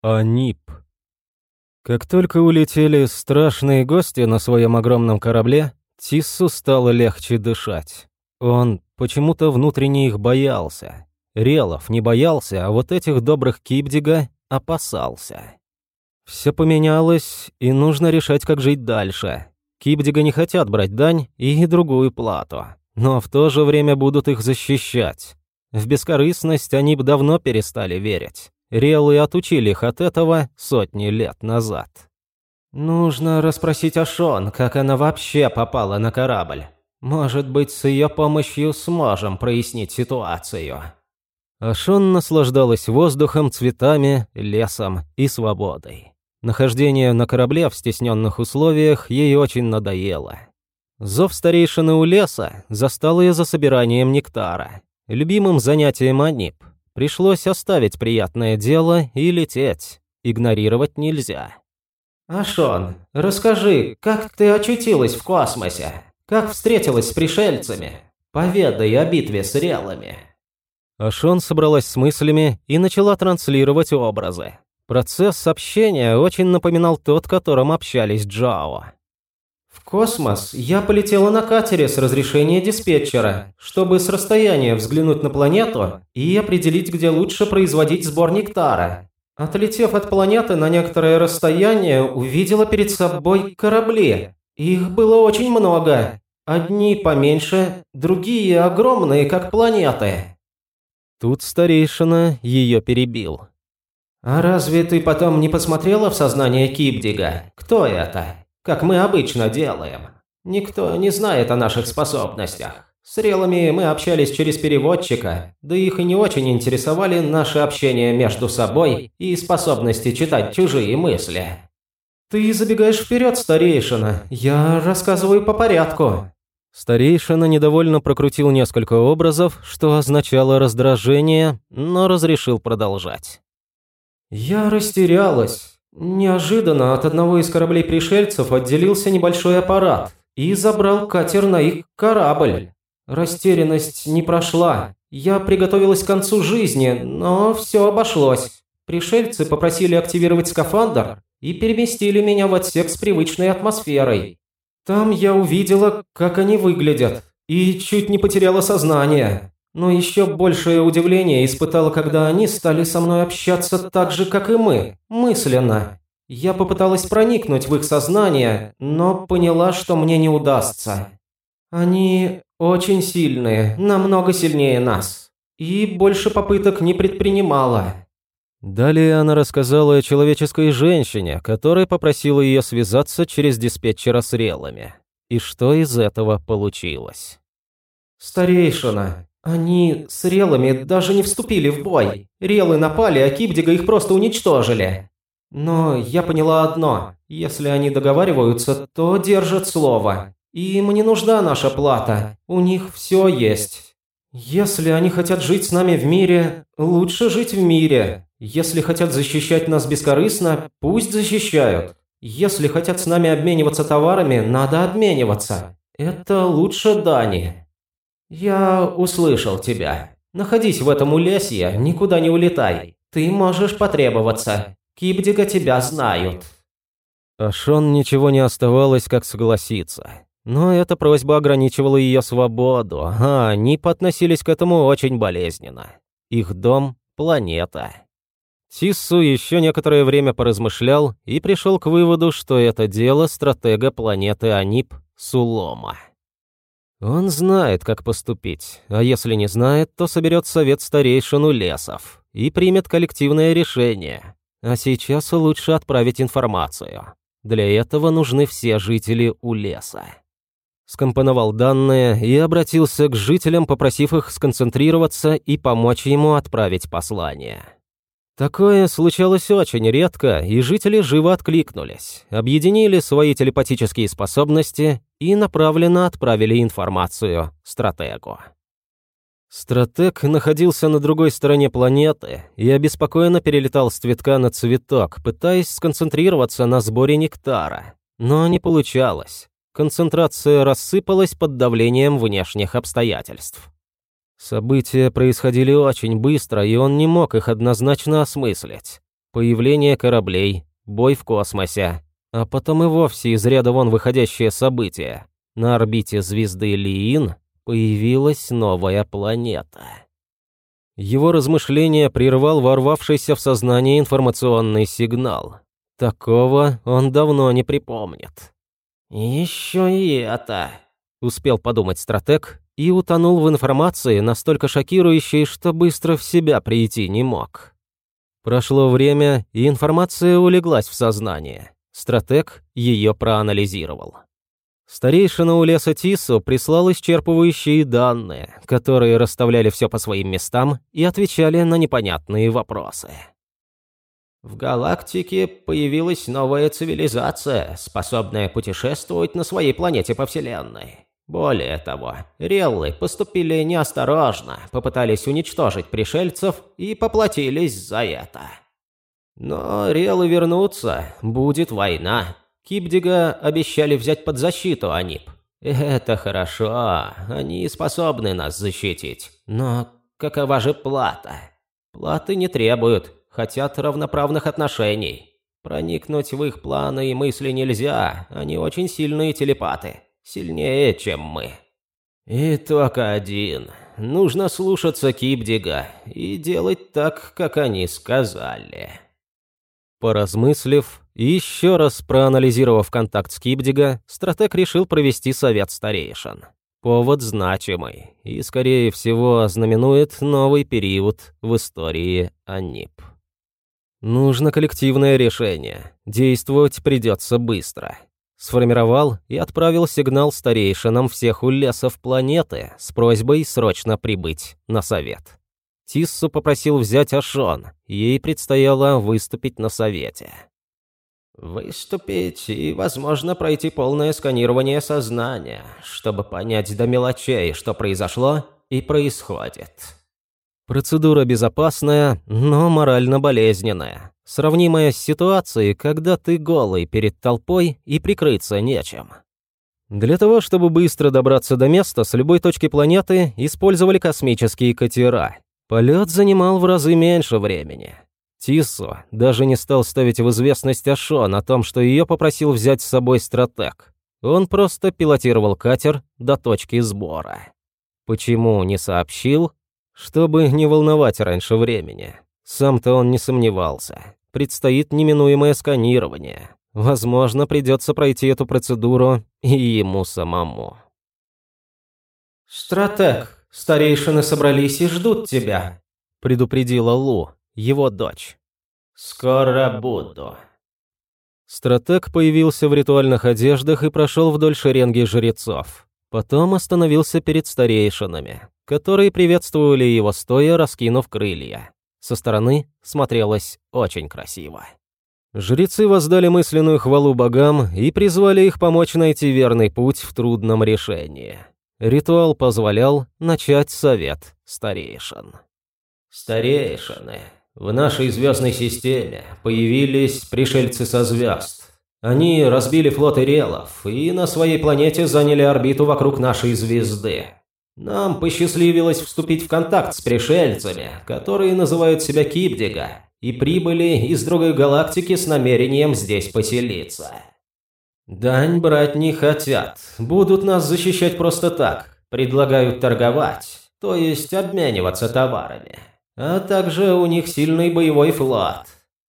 Анип. Как только улетели страшные гости на своем огромном корабле, Тиссу стало легче дышать. Он почему-то внутренне их боялся. Релов не боялся, а вот этих добрых Кипдига опасался. Все поменялось, и нужно решать, как жить дальше. Кипдига не хотят брать дань и другую плату, но в то же время будут их защищать. В бескорыстность они бы давно перестали верить. Релы отучили их от этого сотни лет назад. Нужно расспросить Ашон, как она вообще попала на корабль. Может быть, с ее помощью сможем прояснить ситуацию. Ашон наслаждалась воздухом, цветами, лесом и свободой. Нахождение на корабле в стесненных условиях ей очень надоело. Зов старейшины у леса застал ее за собиранием нектара. Любимым занятием Анип пришлось оставить приятное дело и лететь. Игнорировать нельзя. «Ашон, расскажи, как ты очутилась в космосе? Как встретилась с пришельцами? Поведай о битве с релами». Ашон собралась с мыслями и начала транслировать образы. Процесс общения очень напоминал тот, которым общались Джао. В космос я полетела на катере с разрешения диспетчера, чтобы с расстояния взглянуть на планету и определить, где лучше производить сбор нектара. Отлетев от планеты на некоторое расстояние, увидела перед собой корабли. Их было очень много. Одни поменьше, другие огромные, как планеты. Тут старейшина ее перебил. «А разве ты потом не посмотрела в сознание Кипдига? Кто это? Как мы обычно делаем. Никто не знает о наших способностях. С релами мы общались через переводчика, да их и не очень интересовали наше общение между собой и способности читать чужие мысли. Ты забегаешь вперед, старейшина. Я рассказываю по порядку. Старейшина недовольно прокрутил несколько образов, что означало раздражение, но разрешил продолжать. Я растерялась. Неожиданно от одного из кораблей пришельцев отделился небольшой аппарат и забрал катер на их корабль. Растерянность не прошла. Я приготовилась к концу жизни, но все обошлось. Пришельцы попросили активировать скафандр и переместили меня в отсек с привычной атмосферой. Там я увидела, как они выглядят, и чуть не потеряла сознание. Но еще большее удивление испытала, когда они стали со мной общаться так же, как и мы, мысленно. Я попыталась проникнуть в их сознание, но поняла, что мне не удастся. Они очень сильные, намного сильнее нас. И больше попыток не предпринимала. Далее она рассказала о человеческой женщине, которая попросила ее связаться через диспетчера с релами. И что из этого получилось. «Старейшина, они с релами даже не вступили в бой. Релы напали, а Кипдига их просто уничтожили. Но я поняла одно. Если они договариваются, то держат слово. Им не нужна наша плата. У них все есть. Если они хотят жить с нами в мире, лучше жить в мире. Если хотят защищать нас бескорыстно, пусть защищают. Если хотят с нами обмениваться товарами, надо обмениваться. Это лучше дани. «Я услышал тебя. Находись в этом улесье, никуда не улетай. Ты можешь потребоваться. Кипдига тебя знают». Ашон ничего не оставалось, как согласиться. Но эта просьба ограничивала ее свободу, а они подносились к этому очень болезненно. Их дом – планета. Тиссу еще некоторое время поразмышлял и пришел к выводу, что это дело стратега планеты Анип Сулома. Он знает, как поступить, а если не знает, то соберет совет старейшину лесов и примет коллективное решение. А сейчас лучше отправить информацию. Для этого нужны все жители у леса. Скомпоновал данные и обратился к жителям, попросив их сконцентрироваться и помочь ему отправить послание. Такое случалось очень редко, и жители живо откликнулись, объединили свои телепатические способности и направленно отправили информацию стратегу. Стратег находился на другой стороне планеты и обеспокоенно перелетал с цветка на цветок, пытаясь сконцентрироваться на сборе нектара. Но не получалось. Концентрация рассыпалась под давлением внешних обстоятельств. События происходили очень быстро, и он не мог их однозначно осмыслить. появление кораблей, бой в космосе, а потом и вовсе из ряда вон выходящее событие. На орбите звезды Лиин появилась новая планета. Его размышления прервал ворвавшийся в сознание информационный сигнал. Такого он давно не припомнит. «Еще и это», — успел подумать стратег и утонул в информации, настолько шокирующей, что быстро в себя прийти не мог. Прошло время, и информация улеглась в сознание. Стратег ее проанализировал. Старейшина у леса Тису прислал исчерпывающие данные, которые расставляли все по своим местам и отвечали на непонятные вопросы. В галактике появилась новая цивилизация, способная путешествовать на своей планете по Вселенной. Более того, реллы поступили неосторожно, попытались уничтожить пришельцев и поплатились за это. Но реллы вернутся, будет война. Кипдига обещали взять под защиту Анип. Это хорошо, они способны нас защитить. Но какова же плата? Платы не требуют, хотят равноправных отношений. Проникнуть в их планы и мысли нельзя, они очень сильные телепаты. Сильнее, чем мы. И только один. Нужно слушаться Кипдига и делать так, как они сказали. Поразмыслив и еще раз проанализировав контакт с Кипдига, стратег решил провести совет старейшин. Повод значимый и, скорее всего, ознаменует новый период в истории Анип. Нужно коллективное решение. Действовать придется быстро сформировал и отправил сигнал старейшинам всех улесов планеты с просьбой срочно прибыть на совет. Тиссу попросил взять Ашон, ей предстояло выступить на совете. Выступить и, возможно, пройти полное сканирование сознания, чтобы понять до мелочей, что произошло и происходит. Процедура безопасная, но морально болезненная сравнимая с ситуацией, когда ты голый перед толпой и прикрыться нечем. Для того, чтобы быстро добраться до места, с любой точки планеты использовали космические катера. Полет занимал в разы меньше времени. Тиссо даже не стал ставить в известность Ашон о том, что ее попросил взять с собой стратег. Он просто пилотировал катер до точки сбора. Почему не сообщил? Чтобы не волновать раньше времени. Сам-то он не сомневался предстоит неминуемое сканирование. Возможно, придется пройти эту процедуру и ему самому. «Стратег, старейшины собрались и ждут тебя», – предупредила Лу, его дочь. «Скоро буду». Стратег появился в ритуальных одеждах и прошел вдоль шеренги жрецов. Потом остановился перед старейшинами, которые приветствовали его стоя, раскинув крылья. Со стороны смотрелось очень красиво. Жрецы воздали мысленную хвалу богам и призвали их помочь найти верный путь в трудном решении. Ритуал позволял начать совет старейшин. «Старейшины, в нашей звездной системе появились пришельцы со звезд. Они разбили флот Ирелов и на своей планете заняли орбиту вокруг нашей звезды. Нам посчастливилось вступить в контакт с пришельцами, которые называют себя Кипдига, и прибыли из другой галактики с намерением здесь поселиться. Дань брать не хотят, будут нас защищать просто так, предлагают торговать, то есть обмениваться товарами. А также у них сильный боевой флот.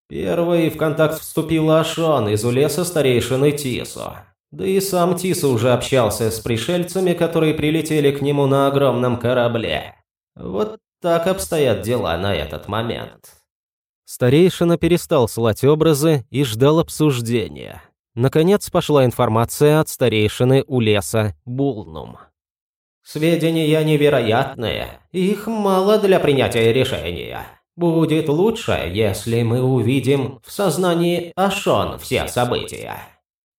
Первый в контакт вступил Ашон из улеса старейшины Тисо. Да и сам Тиса уже общался с пришельцами, которые прилетели к нему на огромном корабле. Вот так обстоят дела на этот момент. Старейшина перестал слать образы и ждал обсуждения. Наконец пошла информация от старейшины у леса Булнум. «Сведения невероятные. Их мало для принятия решения. Будет лучше, если мы увидим в сознании Ашон все события».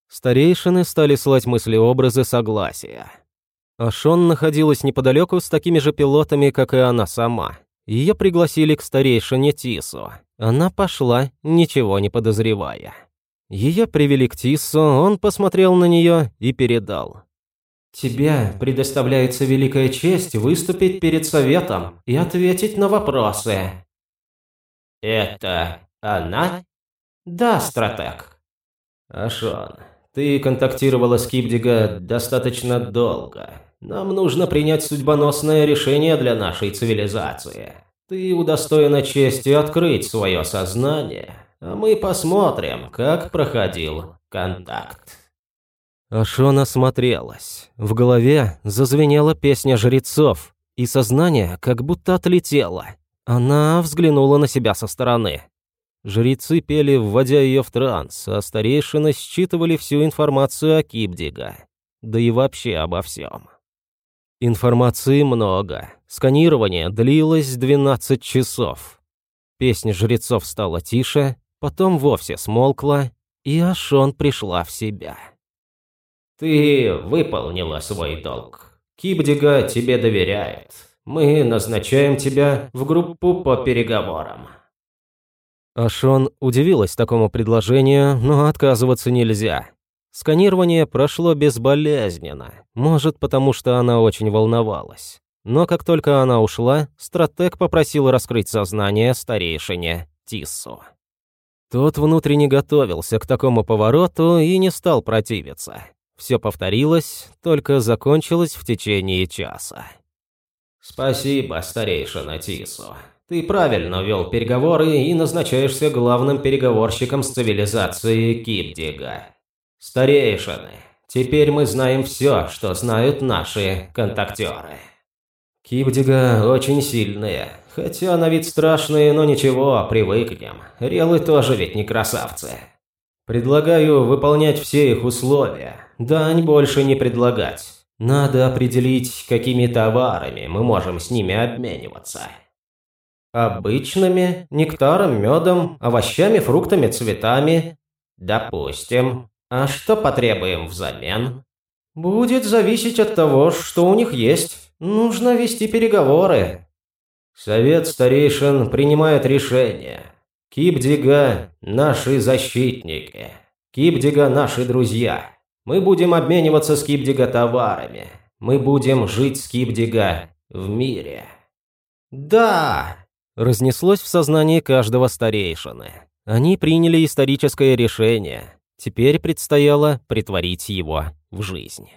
Старейшины стали слать мыслеобразы согласия. Ашон находилась неподалеку с такими же пилотами, как и она сама. Ее пригласили к старейшине Тису. Она пошла, ничего не подозревая. Ее привели к Тису, он посмотрел на нее и передал. «Тебе предоставляется великая честь выступить перед советом и ответить на вопросы». «Это Она? Да, стратег. Ашон, ты контактировала с Кипдига достаточно долго. Нам нужно принять судьбоносное решение для нашей цивилизации. Ты удостоена чести открыть свое сознание, мы посмотрим, как проходил контакт. Ашон осмотрелась. В голове зазвенела песня жрецов, и сознание как будто отлетело. Она взглянула на себя со стороны. Жрецы пели, вводя ее в транс, а старейшины считывали всю информацию о Кипдига. Да и вообще обо всем. Информации много. Сканирование длилось 12 часов. Песня жрецов стала тише, потом вовсе смолкла, и Ашон пришла в себя. «Ты выполнила свой долг. Кипдига тебе доверяет. Мы назначаем тебя в группу по переговорам». Ашон удивилась такому предложению, но отказываться нельзя. Сканирование прошло безболезненно, может, потому что она очень волновалась. Но как только она ушла, стратег попросил раскрыть сознание старейшине Тиссу. Тот внутренне готовился к такому повороту и не стал противиться. Все повторилось, только закончилось в течение часа. «Спасибо, старейшина Тису. Ты правильно вел переговоры и назначаешься главным переговорщиком с цивилизацией Кипдига. Старейшины, теперь мы знаем все, что знают наши контактеры. Кипдига очень сильные, хотя на вид страшные, но ничего, привыкнем. Релы тоже ведь не красавцы. Предлагаю выполнять все их условия. Дань больше не предлагать. Надо определить, какими товарами мы можем с ними обмениваться. Обычными, нектаром, медом, овощами, фруктами, цветами. Допустим. А что потребуем взамен? Будет зависеть от того, что у них есть. Нужно вести переговоры. Совет старейшин принимает решение. Кипдига – наши защитники. Кипдига – наши друзья. Мы будем обмениваться с Кипдига товарами. Мы будем жить с Кипдига в мире. Да, Разнеслось в сознании каждого старейшины. Они приняли историческое решение. Теперь предстояло притворить его в жизнь.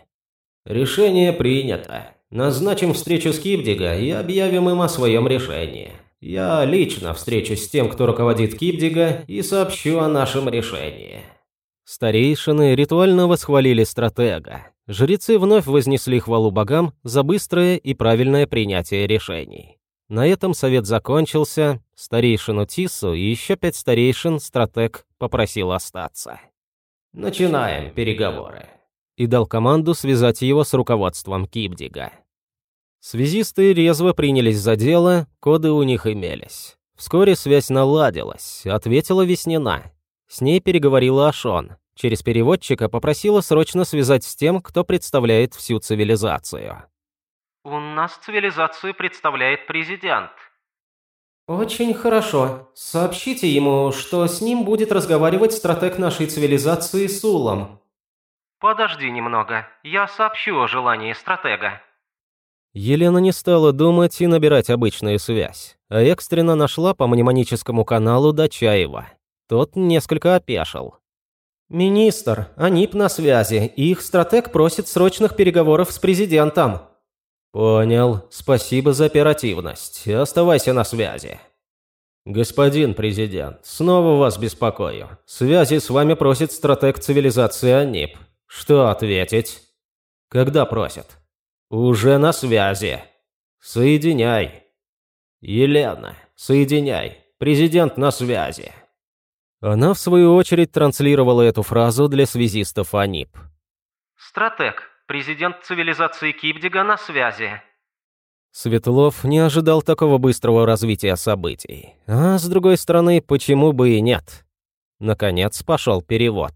«Решение принято. Назначим встречу с Кипдига и объявим им о своем решении. Я лично встречусь с тем, кто руководит Кипдига, и сообщу о нашем решении». Старейшины ритуально восхвалили стратега. Жрецы вновь вознесли хвалу богам за быстрое и правильное принятие решений. На этом совет закончился, старейшину Тису и еще пять старейшин стратег попросил остаться. «Начинаем переговоры», и дал команду связать его с руководством Кипдига. Связисты резво принялись за дело, коды у них имелись. Вскоре связь наладилась, ответила Веснина. С ней переговорила Ашон. Через переводчика попросила срочно связать с тем, кто представляет всю цивилизацию. У нас цивилизацию представляет президент. Очень хорошо. Сообщите ему, что с ним будет разговаривать стратег нашей цивилизации Сулом. Подожди немного. Я сообщу о желании стратега. Елена не стала думать и набирать обычную связь, а экстренно нашла по мнемоническому каналу Дачаева. Тот несколько опешил. «Министр, АНИП на связи, их стратег просит срочных переговоров с президентом». «Понял. Спасибо за оперативность. Оставайся на связи». «Господин президент, снова вас беспокою. Связи с вами просит стратег цивилизации АНИП. Что ответить?» «Когда просят?» «Уже на связи. Соединяй». «Елена, соединяй. Президент на связи». Она, в свою очередь, транслировала эту фразу для связистов АНИП. «Стратег, Президент цивилизации Кипдига на связи». Светлов не ожидал такого быстрого развития событий. А с другой стороны, почему бы и нет? Наконец пошел перевод.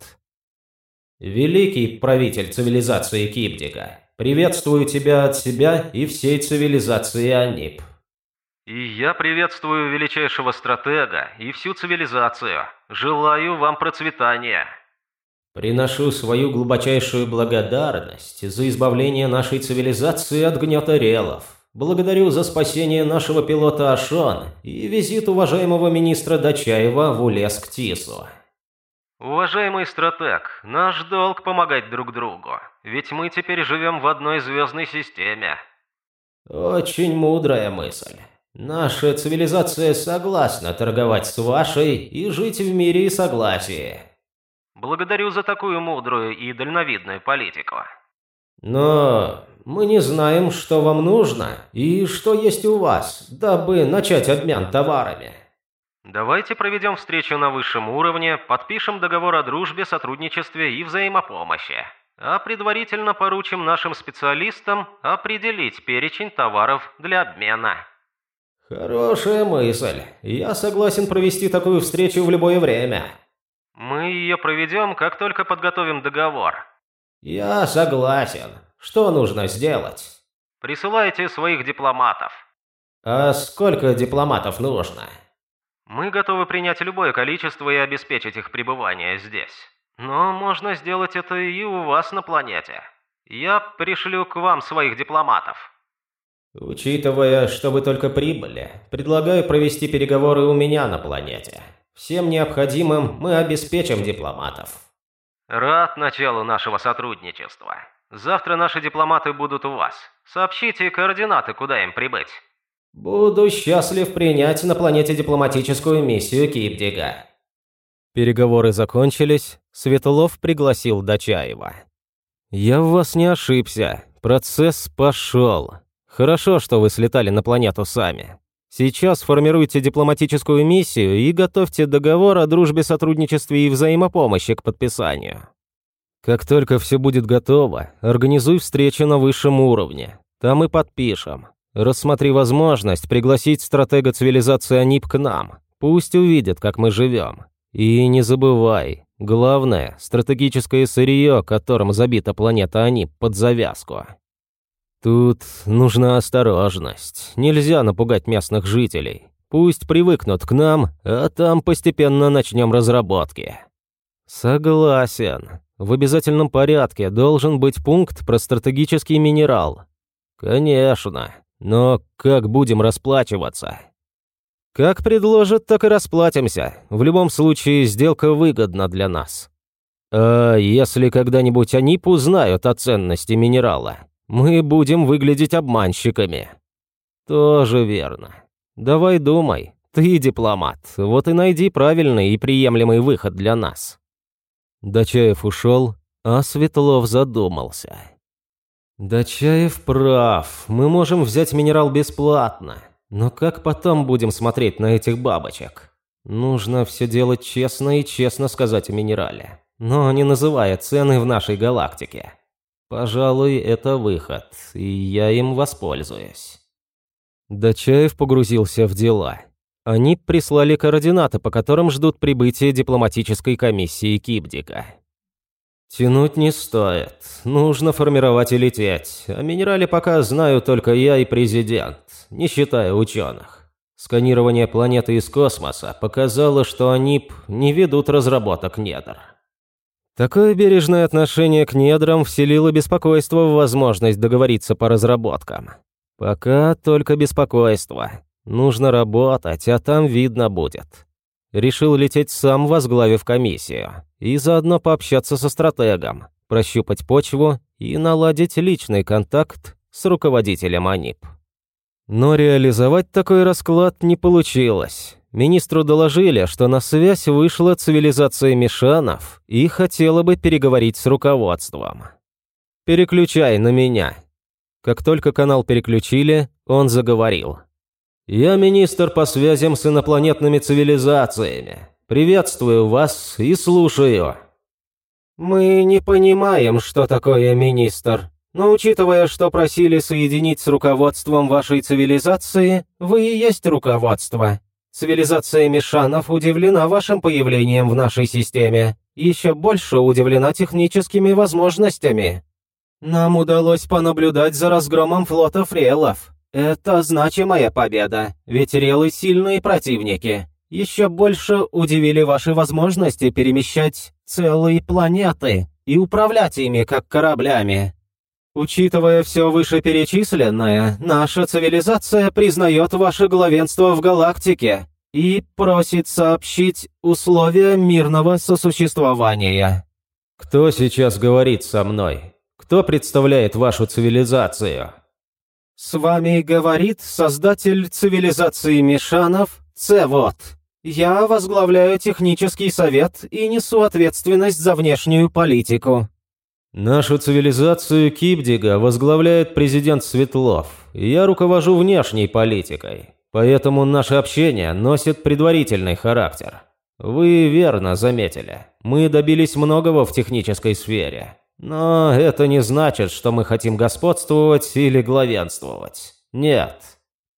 «Великий правитель цивилизации Кипдига, приветствую тебя от себя и всей цивилизации Анип». «И я приветствую величайшего стратега и всю цивилизацию. Желаю вам процветания». Приношу свою глубочайшую благодарность за избавление нашей цивилизации от гнета релов. Благодарю за спасение нашего пилота Ашон и визит уважаемого министра Дачаева в Улес к Тису. Уважаемый стратег, наш долг помогать друг другу, ведь мы теперь живем в одной звездной системе. Очень мудрая мысль. Наша цивилизация согласна торговать с вашей и жить в мире и согласии. Благодарю за такую мудрую и дальновидную политику. Но мы не знаем, что вам нужно и что есть у вас, дабы начать обмен товарами. Давайте проведем встречу на высшем уровне, подпишем договор о дружбе, сотрудничестве и взаимопомощи. А предварительно поручим нашим специалистам определить перечень товаров для обмена. Хорошая мысль. Я согласен провести такую встречу в любое время. Мы ее проведем, как только подготовим договор. Я согласен. Что нужно сделать? Присылайте своих дипломатов. А сколько дипломатов нужно? Мы готовы принять любое количество и обеспечить их пребывание здесь. Но можно сделать это и у вас на планете. Я пришлю к вам своих дипломатов. Учитывая, что вы только прибыли, предлагаю провести переговоры у меня на планете. Всем необходимым мы обеспечим дипломатов. Рад началу нашего сотрудничества. Завтра наши дипломаты будут у вас. Сообщите координаты, куда им прибыть. Буду счастлив принять на планете дипломатическую миссию Кипдига. Переговоры закончились, Светлов пригласил Дачаева. «Я в вас не ошибся. Процесс пошел. Хорошо, что вы слетали на планету сами. Сейчас формируйте дипломатическую миссию и готовьте договор о дружбе, сотрудничестве и взаимопомощи к подписанию. Как только все будет готово, организуй встречу на высшем уровне. Там и подпишем. Рассмотри возможность пригласить стратега цивилизации Анип к нам. Пусть увидят, как мы живем. И не забывай, главное – стратегическое сырье, которым забита планета Анип под завязку. Тут нужна осторожность. Нельзя напугать местных жителей. Пусть привыкнут к нам, а там постепенно начнем разработки. Согласен. В обязательном порядке должен быть пункт про стратегический минерал. Конечно. Но как будем расплачиваться? Как предложат, так и расплатимся. В любом случае, сделка выгодна для нас. А если когда-нибудь они узнают о ценности минерала, мы будем выглядеть обманщиками. Тоже верно. Давай думай. Ты дипломат. Вот и найди правильный и приемлемый выход для нас. Дачаев ушел, а Светлов задумался. Дачаев прав. Мы можем взять минерал бесплатно. Но как потом будем смотреть на этих бабочек? Нужно все делать честно и честно сказать о минерале. Но не называя цены в нашей галактике. Пожалуй, это выход, и я им воспользуюсь. Дачаев погрузился в дела. Они прислали координаты, по которым ждут прибытия дипломатической комиссии Кибдика. Тянуть не стоит. Нужно формировать и лететь. О минерале пока знаю только я и президент, не считая ученых. Сканирование планеты из космоса показало, что они не ведут разработок недр. Такое бережное отношение к недрам вселило беспокойство в возможность договориться по разработкам. Пока только беспокойство. Нужно работать, а там видно будет. Решил лететь сам, возглавив комиссию, и заодно пообщаться со стратегом, прощупать почву и наладить личный контакт с руководителем АНИП. Но реализовать такой расклад не получилось. Министру доложили, что на связь вышла цивилизация Мишанов и хотела бы переговорить с руководством. «Переключай на меня». Как только канал переключили, он заговорил. «Я министр по связям с инопланетными цивилизациями. Приветствую вас и слушаю». «Мы не понимаем, что такое министр», но учитывая, что просили соединить с руководством вашей цивилизации, вы и есть руководство. Цивилизация Мишанов удивлена вашим появлением в нашей системе. Еще больше удивлена техническими возможностями. Нам удалось понаблюдать за разгромом флота фрелов. Это значимая победа, ведь релы сильные противники. Еще больше удивили ваши возможности перемещать целые планеты и управлять ими как кораблями. Учитывая все вышеперечисленное, наша цивилизация признает ваше главенство в галактике и просит сообщить условия мирного сосуществования». «Кто сейчас говорит со мной? Кто представляет вашу цивилизацию?» «С вами говорит создатель цивилизации Мишанов Цевот. Я возглавляю технический совет и несу ответственность за внешнюю политику». Нашу цивилизацию Кипдига возглавляет президент Светлов. Я руковожу внешней политикой, поэтому наше общение носит предварительный характер. Вы верно заметили. Мы добились многого в технической сфере. Но это не значит, что мы хотим господствовать или главенствовать. Нет.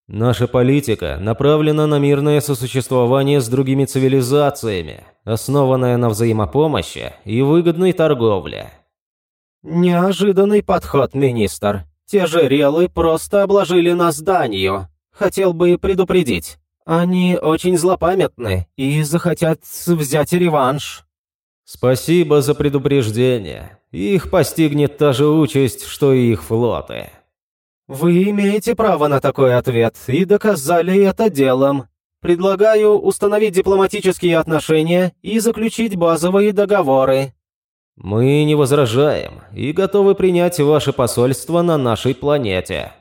Наша политика направлена на мирное сосуществование с другими цивилизациями, основанная на взаимопомощи и выгодной торговле. «Неожиданный подход, министр. Те же релы просто обложили нас данью. Хотел бы предупредить. Они очень злопамятны и захотят взять реванш». «Спасибо за предупреждение. Их постигнет та же участь, что и их флоты». «Вы имеете право на такой ответ и доказали это делом. Предлагаю установить дипломатические отношения и заключить базовые договоры. Мы не возражаем и готовы принять ваше посольство на нашей планете.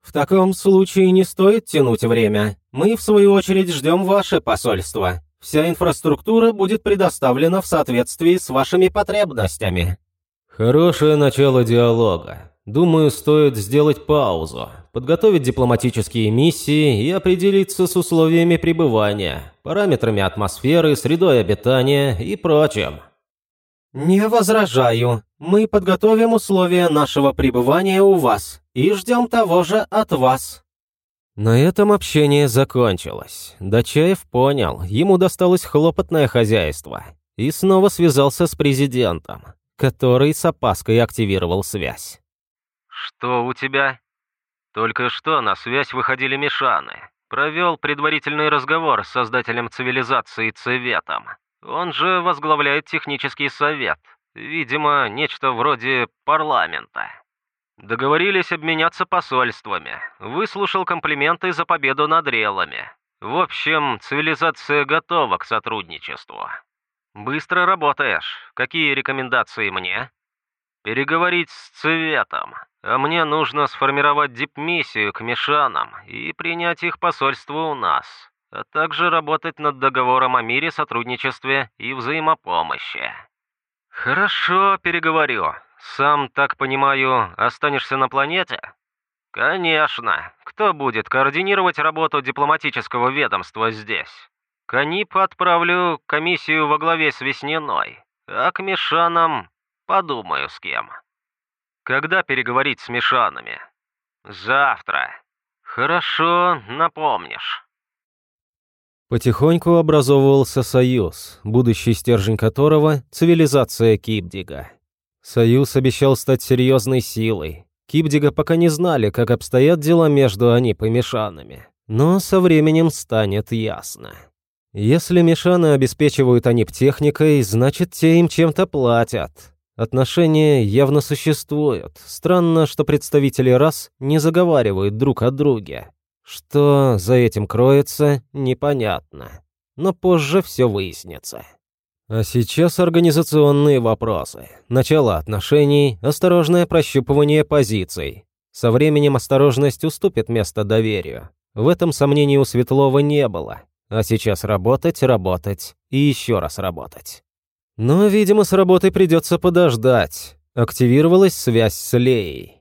В таком случае не стоит тянуть время. Мы, в свою очередь, ждем ваше посольство. Вся инфраструктура будет предоставлена в соответствии с вашими потребностями. Хорошее начало диалога. Думаю, стоит сделать паузу, подготовить дипломатические миссии и определиться с условиями пребывания, параметрами атмосферы, средой обитания и прочим. «Не возражаю. Мы подготовим условия нашего пребывания у вас и ждем того же от вас». На этом общение закончилось. Дачаев понял, ему досталось хлопотное хозяйство, и снова связался с президентом, который с опаской активировал связь. «Что у тебя?» «Только что на связь выходили Мишаны. Провел предварительный разговор с создателем цивилизации Цветом. Он же возглавляет технический совет. Видимо, нечто вроде парламента. Договорились обменяться посольствами. Выслушал комплименты за победу над релами. В общем, цивилизация готова к сотрудничеству. Быстро работаешь. Какие рекомендации мне? Переговорить с Цветом. А мне нужно сформировать дипмиссию к Мишанам и принять их посольство у нас а также работать над договором о мире, сотрудничестве и взаимопомощи. Хорошо, переговорю. Сам, так понимаю, останешься на планете? Конечно. Кто будет координировать работу дипломатического ведомства здесь? К отправлю комиссию во главе с Весниной, а к Мишанам подумаю с кем. Когда переговорить с Мишанами? Завтра. Хорошо, напомнишь. Потихоньку образовывался союз, будущий стержень которого – цивилизация Кипдига. Союз обещал стать серьезной силой. Кипдига пока не знали, как обстоят дела между они помешанными. Но со временем станет ясно. Если Мишаны обеспечивают они техникой, значит, те им чем-то платят. Отношения явно существуют. Странно, что представители рас не заговаривают друг о друге. Что за этим кроется, непонятно. Но позже все выяснится. А сейчас организационные вопросы. Начало отношений, осторожное прощупывание позиций. Со временем осторожность уступит место доверию. В этом сомнений у Светлова не было. А сейчас работать, работать и еще раз работать. Но, видимо, с работой придется подождать. Активировалась связь с Леей.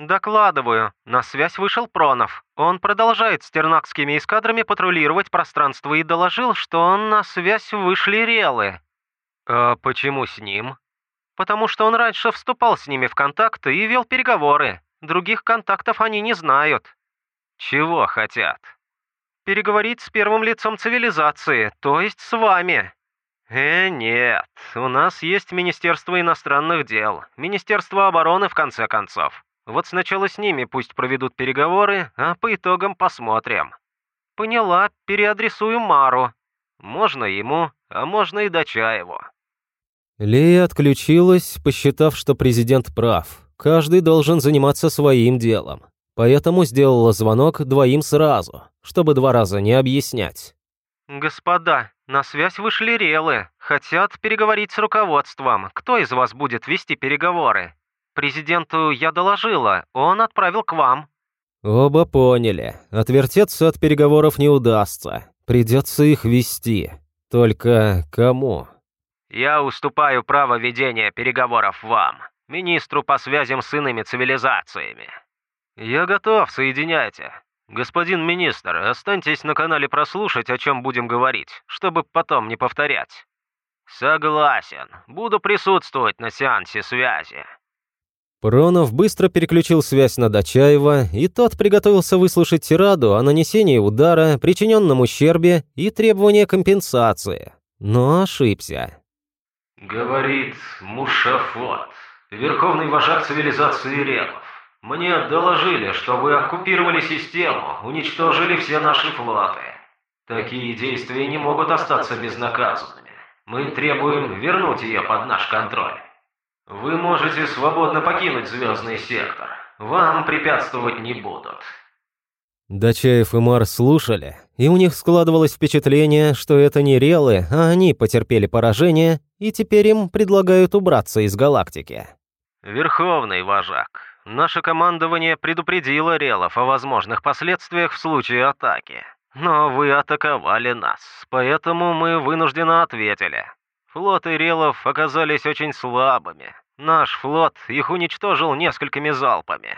«Докладываю. На связь вышел Пронов. Он продолжает с тернакскими эскадрами патрулировать пространство и доложил, что он на связь вышли релы». «А почему с ним?» «Потому что он раньше вступал с ними в контакты и вел переговоры. Других контактов они не знают». «Чего хотят?» «Переговорить с первым лицом цивилизации, то есть с вами». «Э, нет. У нас есть Министерство иностранных дел, Министерство обороны, в конце концов. Вот сначала с ними пусть проведут переговоры, а по итогам посмотрим. Поняла, переадресую Мару. Можно ему, а можно и Дачаеву. Лея отключилась, посчитав, что президент прав. каждый должен заниматься своим делом. Поэтому сделала звонок двоим сразу, чтобы два раза не объяснять. «Господа, на связь вышли релы. Хотят переговорить с руководством. Кто из вас будет вести переговоры? Президенту я доложила, он отправил к вам». Оба поняли. Отвертеться от переговоров не удастся. Придется их вести. Только кому? «Я уступаю право ведения переговоров вам, министру по связям с иными цивилизациями». «Я готов, соединяйте. Господин министр, останьтесь на канале прослушать, о чем будем говорить, чтобы потом не повторять». «Согласен. Буду присутствовать на сеансе связи». Пронов быстро переключил связь на Дачаева, и тот приготовился выслушать тираду о нанесении удара, причиненном ущербе и требования компенсации. Но ошибся. Говорит Мушафот, верховный вожак цивилизации Релов. Мне доложили, что вы оккупировали систему, уничтожили все наши флоты. Такие действия не могут остаться безнаказанными. Мы требуем вернуть ее под наш контроль. Вы можете свободно покинуть звездный сектор. Вам препятствовать не будут. Дачаев и Мар слушали, и у них складывалось впечатление, что это не релы, а они потерпели поражение, и теперь им предлагают убраться из галактики. «Верховный вожак, наше командование предупредило релов о возможных последствиях в случае атаки. Но вы атаковали нас, поэтому мы вынужденно ответили. Флоты релов оказались очень слабыми. Наш флот их уничтожил несколькими залпами.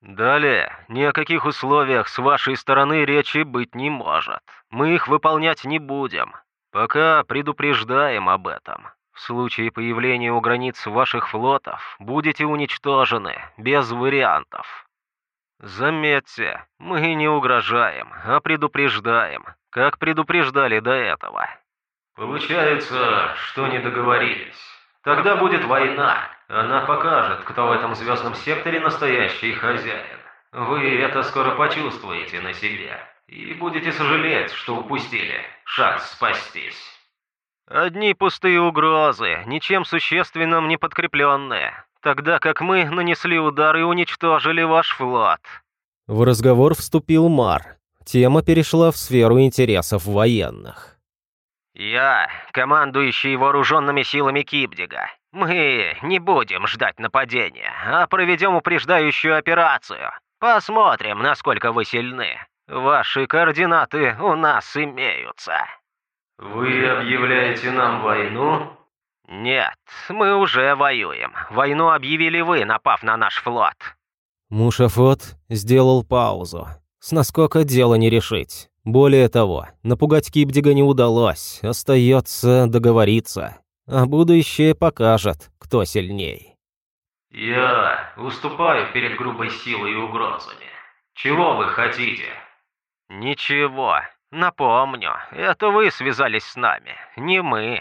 Далее, ни о каких условиях с вашей стороны речи быть не может. Мы их выполнять не будем. Пока предупреждаем об этом. В случае появления у границ ваших флотов будете уничтожены, без вариантов. Заметьте, мы не угрожаем, а предупреждаем, как предупреждали до этого. Получается, что не договорились. Тогда будет война. Она покажет, кто в этом звездном секторе настоящий хозяин. Вы это скоро почувствуете на себе. И будете сожалеть, что упустили шанс спастись. Одни пустые угрозы, ничем существенным не подкрепленные. Тогда как мы нанесли удар и уничтожили ваш флот. В разговор вступил Мар. Тема перешла в сферу интересов военных. «Я, командующий вооруженными силами Кибдига. Мы не будем ждать нападения, а проведем упреждающую операцию. Посмотрим, насколько вы сильны. Ваши координаты у нас имеются». «Вы объявляете нам войну?» «Нет, мы уже воюем. Войну объявили вы, напав на наш флот». Мушафот сделал паузу. С наскока дело не решить. Более того, напугать Кипдига не удалось, остается договориться. А будущее покажет, кто сильней. «Я уступаю перед грубой силой и угрозами. Чего вы хотите?» «Ничего. Напомню, это вы связались с нами, не мы».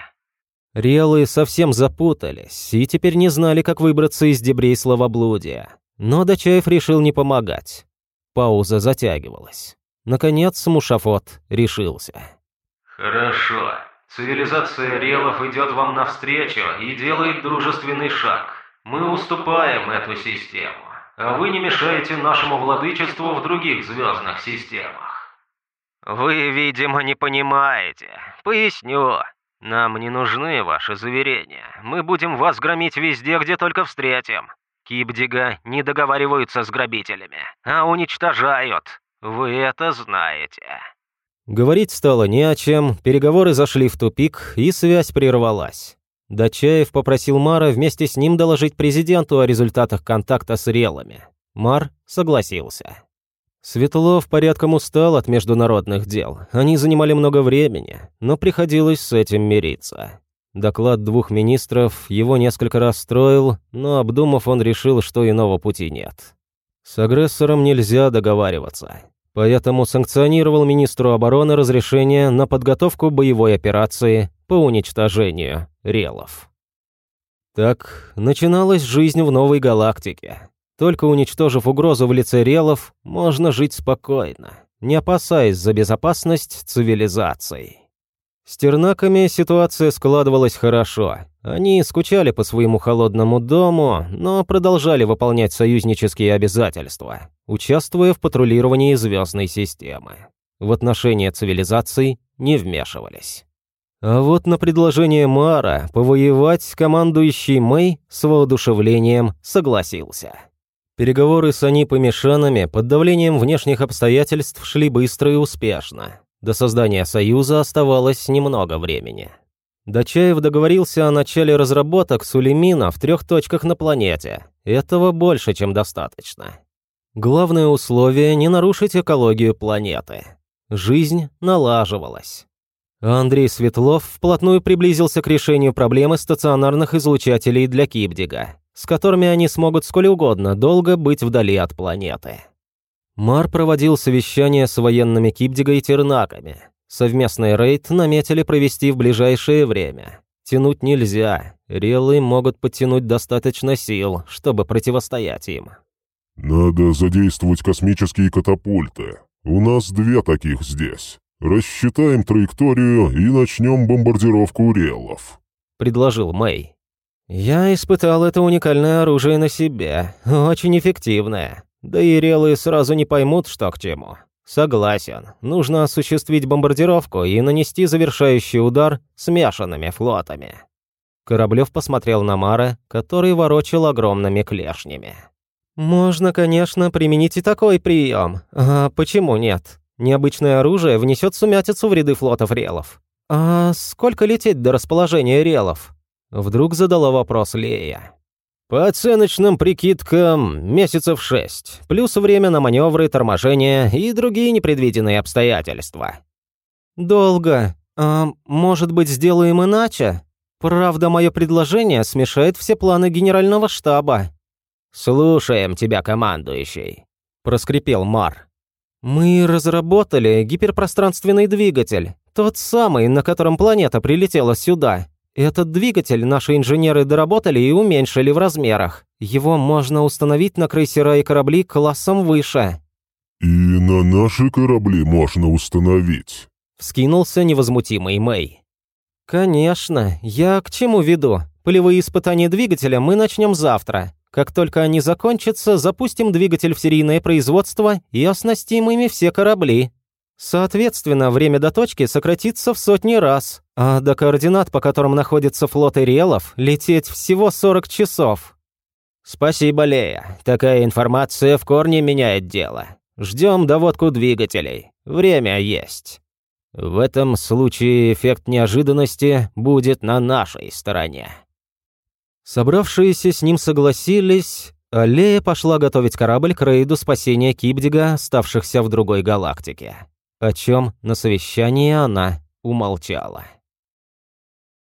Релы совсем запутались и теперь не знали, как выбраться из дебрей словоблудия. Но Дачаев решил не помогать. Пауза затягивалась. Наконец Мушафот решился. «Хорошо. Цивилизация Релов идет вам навстречу и делает дружественный шаг. Мы уступаем эту систему, а вы не мешаете нашему владычеству в других звездных системах». «Вы, видимо, не понимаете. Поясню. Нам не нужны ваши заверения. Мы будем вас громить везде, где только встретим. Кибдига не договариваются с грабителями, а уничтожают. Вы это знаете». Говорить стало не о чем, переговоры зашли в тупик, и связь прервалась. Дачаев попросил Мара вместе с ним доложить президенту о результатах контакта с релами. Мар согласился. Светлов порядком устал от международных дел. Они занимали много времени, но приходилось с этим мириться. Доклад двух министров его несколько раз строил, но обдумав, он решил, что иного пути нет. С агрессором нельзя договариваться. Поэтому санкционировал министру обороны разрешение на подготовку боевой операции по уничтожению релов. Так начиналась жизнь в новой галактике. Только уничтожив угрозу в лице релов, можно жить спокойно, не опасаясь за безопасность цивилизаций. С тернаками ситуация складывалась хорошо. Они скучали по своему холодному дому, но продолжали выполнять союзнические обязательства, участвуя в патрулировании звездной системы. В отношения цивилизаций не вмешивались. А вот на предложение Мара повоевать командующий Мэй с воодушевлением согласился. Переговоры с Анипами Шанами под давлением внешних обстоятельств шли быстро и успешно. До создания союза оставалось немного времени. Дачаев договорился о начале разработок Сулеймина в трех точках на планете. Этого больше, чем достаточно. Главное условие – не нарушить экологию планеты. Жизнь налаживалась. Андрей Светлов вплотную приблизился к решению проблемы стационарных излучателей для Кибдига, с которыми они смогут сколь угодно долго быть вдали от планеты. Мар проводил совещание с военными Кибдига и Тернаками. Совместный рейд наметили провести в ближайшее время. Тянуть нельзя, релы могут подтянуть достаточно сил, чтобы противостоять им. «Надо задействовать космические катапульты. У нас две таких здесь. Рассчитаем траекторию и начнем бомбардировку релов», — предложил Мэй. «Я испытал это уникальное оружие на себе. Очень эффективное. Да и релы сразу не поймут, что к чему. Согласен, нужно осуществить бомбардировку и нанести завершающий удар смешанными флотами. Кораблев посмотрел на Мара, который ворочил огромными клешнями. «Можно, конечно, применить и такой прием. А почему нет? Необычное оружие внесет сумятицу в ряды флотов релов. А сколько лететь до расположения релов?» Вдруг задала вопрос Лея. По оценочным прикидкам, месяцев шесть, плюс время на маневры, торможения и другие непредвиденные обстоятельства. Долго. А может быть, сделаем иначе? Правда, мое предложение смешает все планы генерального штаба. Слушаем тебя, командующий, проскрипел Мар. Мы разработали гиперпространственный двигатель, тот самый, на котором планета прилетела сюда. Этот двигатель наши инженеры доработали и уменьшили в размерах. Его можно установить на крейсера и корабли классом выше». «И на наши корабли можно установить», — вскинулся невозмутимый Мэй. «Конечно. Я к чему веду? Полевые испытания двигателя мы начнем завтра. Как только они закончатся, запустим двигатель в серийное производство и оснастим ими все корабли. Соответственно, время до точки сократится в сотни раз, а до координат, по которым находится флот Ириэлов, лететь всего 40 часов. Спасибо, Лея. Такая информация в корне меняет дело. Ждем доводку двигателей. Время есть. В этом случае эффект неожиданности будет на нашей стороне. Собравшиеся с ним согласились, а Лея пошла готовить корабль к рейду спасения Кибдига, ставшихся в другой галактике о чем на совещании она умолчала.